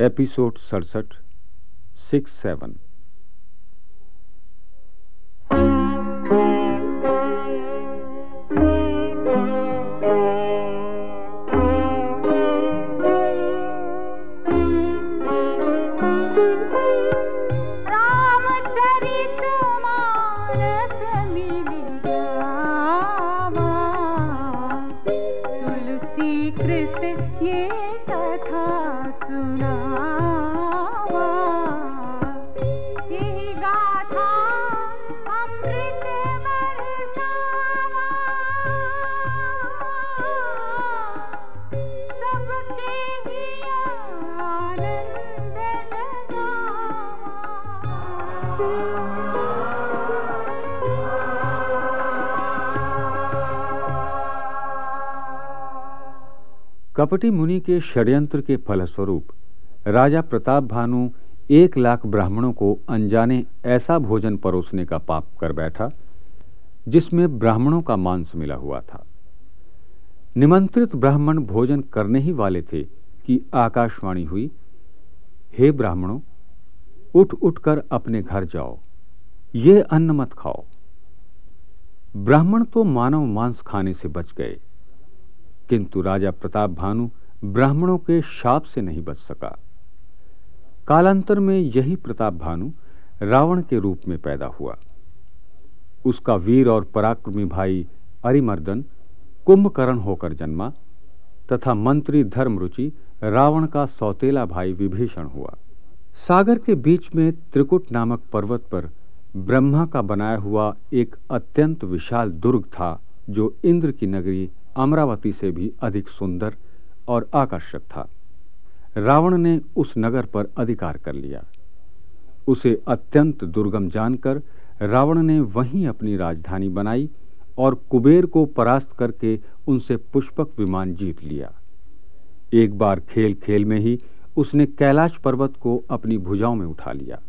Episode सड़सठ six seven. कपटी मुनि के षड्यंत्र के फलस्वरूप राजा प्रताप भानु एक लाख ब्राह्मणों को अनजाने ऐसा भोजन परोसने का पाप कर बैठा, जिसमें ब्राह्मणों का मांस मिला हुआ था। निमंत्रित ब्राह्मण भोजन करने ही वाले थे कि आकाशवाणी हुई, हे ब्राह्मणों, उठ, उठकर अपने घर जाओ, ये अन्न मत खाओ। ब्राह्मण तो मानव मांस खाने से बच गए। किंतु राजा प्रताप भानु ब्राह्मणों के शाप से नहीं बच सका। कालांतर में यही प्रताप भानु रावण के रूप में पैदा हुआ। उसका वीर और पराक्रमी भाई अरिमर्दन कुंभकर्ण होकर जन्मा तथा मंत्री धर्मरुचि रावण का सौतेला भाई विभीषण हुआ। सागर के बीच में त्रिकुट नामक पर्वत पर ब्रह्मा का बनाया हुआ एक अत्यंत विशाल दुर्ग था। जो इंद्र की नगरी अमरावती से भी अधिक सुंदर और आकर्षक था। रावण ने उस नगर पर अधिकार कर लिया। उसे अत्यंत दुर्गम जानकर रावण ने वहीं अपनी राजधानी बनाई और कुबेर को परास्त करके उनसे पुष्पक विमान जीत लिया। एक बार खेल खेल में ही उसने कैलाश पर्वत को अपनी भुजाओं में उठा लिया।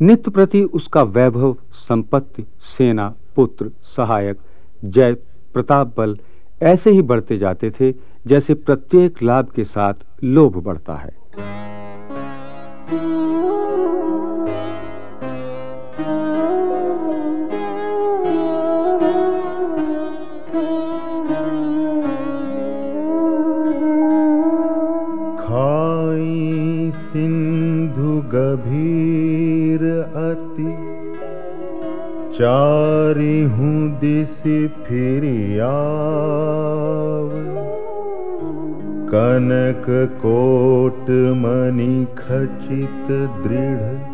नित्य प्रति उसका वैभव, संपत्ति, सेना, पुत्र, सहायक जय प्रताप बल ऐसे ही बढ़ते जाते थे, जैसे प्रत्येक लाभ के साथ लोभ बढ़ता है। खाई सिंधु गभीर अति, चारि दिस फिर कनक कोट मणि खचित दृढ़।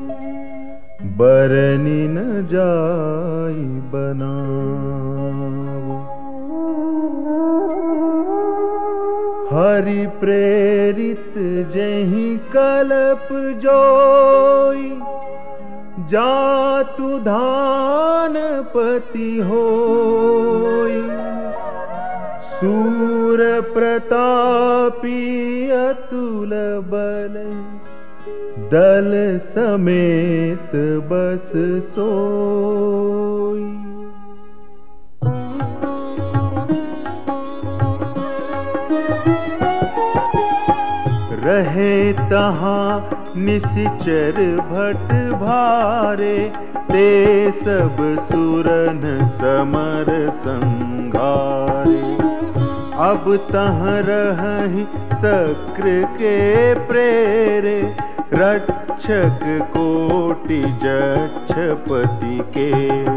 बरनी न जाई बना हरि प्रेरित जही कलप जोई जातु धान पति हो सूर प्रतापी अतुल बल दल समेत बस सोई रहे तहाँ निश्चर भट भारे, ते सब सुरन समर संघारे अब तह रही सक्र के प्रेरे, रक्षक कोटि जक्षपति के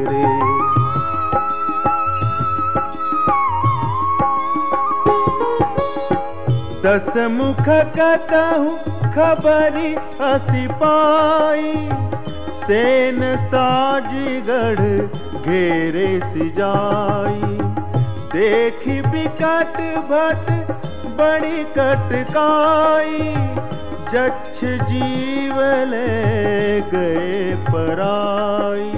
रे। दस मुख कतहु खबरी असिपाई सेन साजगढ़ घेरे सिजाई। देखी बिकट भट बड़ी कटकाई। जक्ष जीव ले गए पराई।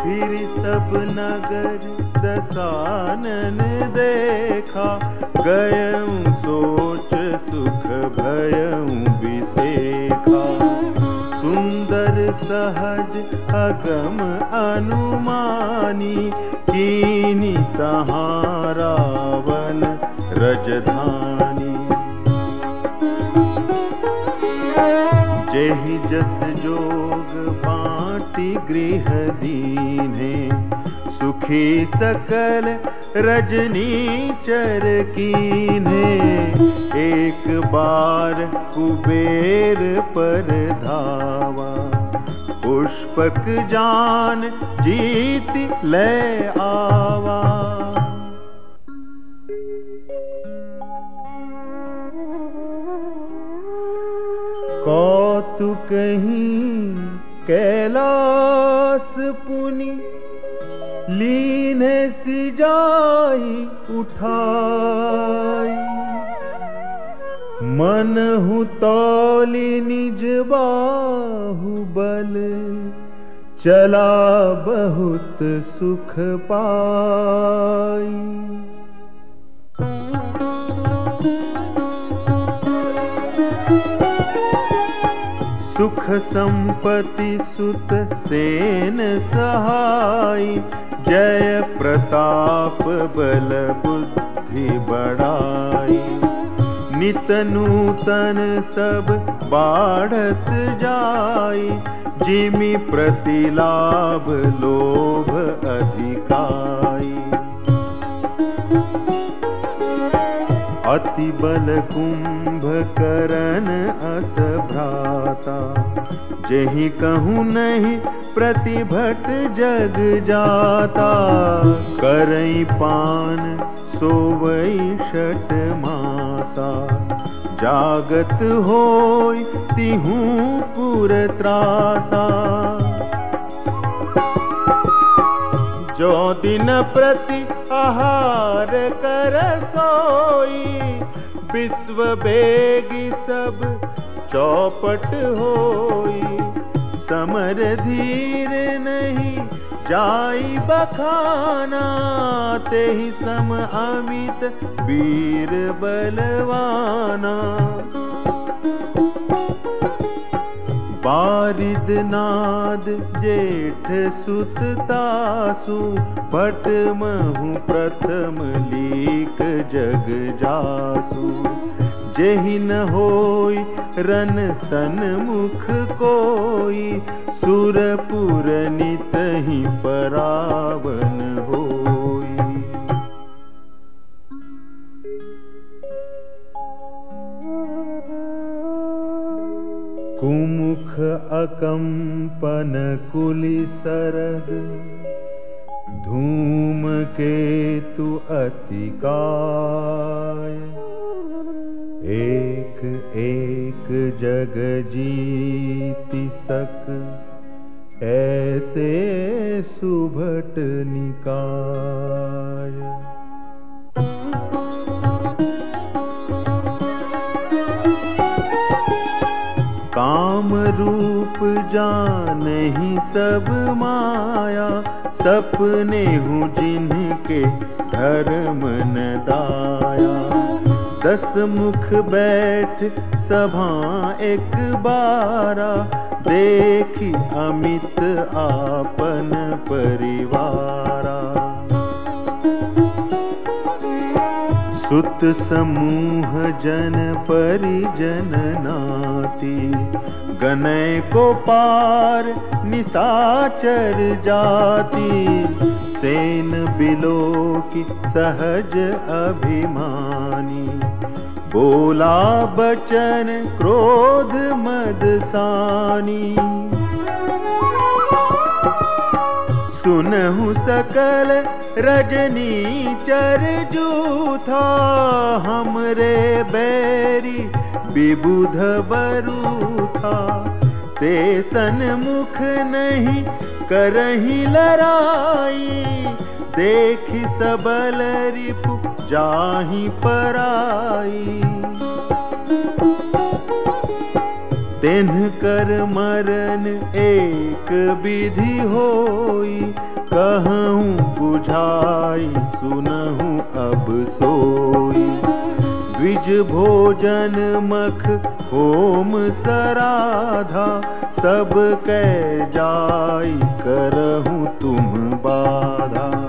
फिर सब नगर दसानन देखा। यम् सोच सुख भयं विशेषा सुन्दर सहज अगम अनुमानी किनि तहारवन रजधानी। जेहि जस जोग पाति गृह दीने सुखी सकल रजनी चर कीने एक बार कुबेर पर धावा। पुष्पक जान जीत ले आवा। कौतुक कहीं सिजाई उठाई। मन हूँ तौली निज बाहु बल चला बहुत सुख पाई। सुख संपत्ति सुत सेन सहाय। जय प्रताप बल बुद्धि बढ़ाई नित नूतन सब बाढ़त जाय जिमि प्रतिलाभ लोभ अधिकाई। अति बल कुंभ करन अस भ्राता जही कहूँ नहीं प्रतिभट जग जाता। करई पान सोवई शट मासा जागत होय तिहूँ पुर त्रासा। जो दिन प्रति आहार कर सोई, विश्व बेगी सब चौपट होई। समर धीर नहीं जाई बखाना ते ही सम अमित वीर बलवाना। बारिद नाद तासु भट महु प्रथम लीक जग जासु। जेहि न होई रन सन मुख कोई सुरपुर नित ही परावन कुमुख अकंपन कुली सरद धूम केतु अतिकाय। एक एक जग जीति सक ऐसे सुभट निकाय। काम रूप जान ही सब माया, सपने हूँ जिनके धर्म न दाया। दस मुख बैठ सभा एक बारा, देखी अमित आपन परिवारा सुत समूह जन परिजन नाती। गनय को पार निसाचर जाती। सेन बिलो की सहज अभिमानी। बोला बचन क्रोध मदसानी सुनहु सकल रजनी चर जूथा हमरे बैरी विबुध बरूथा ते सन्मुख नहीं करही लड़ाई, देखी सबल रिपु जाही पराई। तेन्ह कर मरन एक विधि होई। कहूँ, बुझाई, सुनहूँ, अब सोई। द्विज भोजन मख, होम सराधा, सब कै जाई, करहूँ तुम बाधा।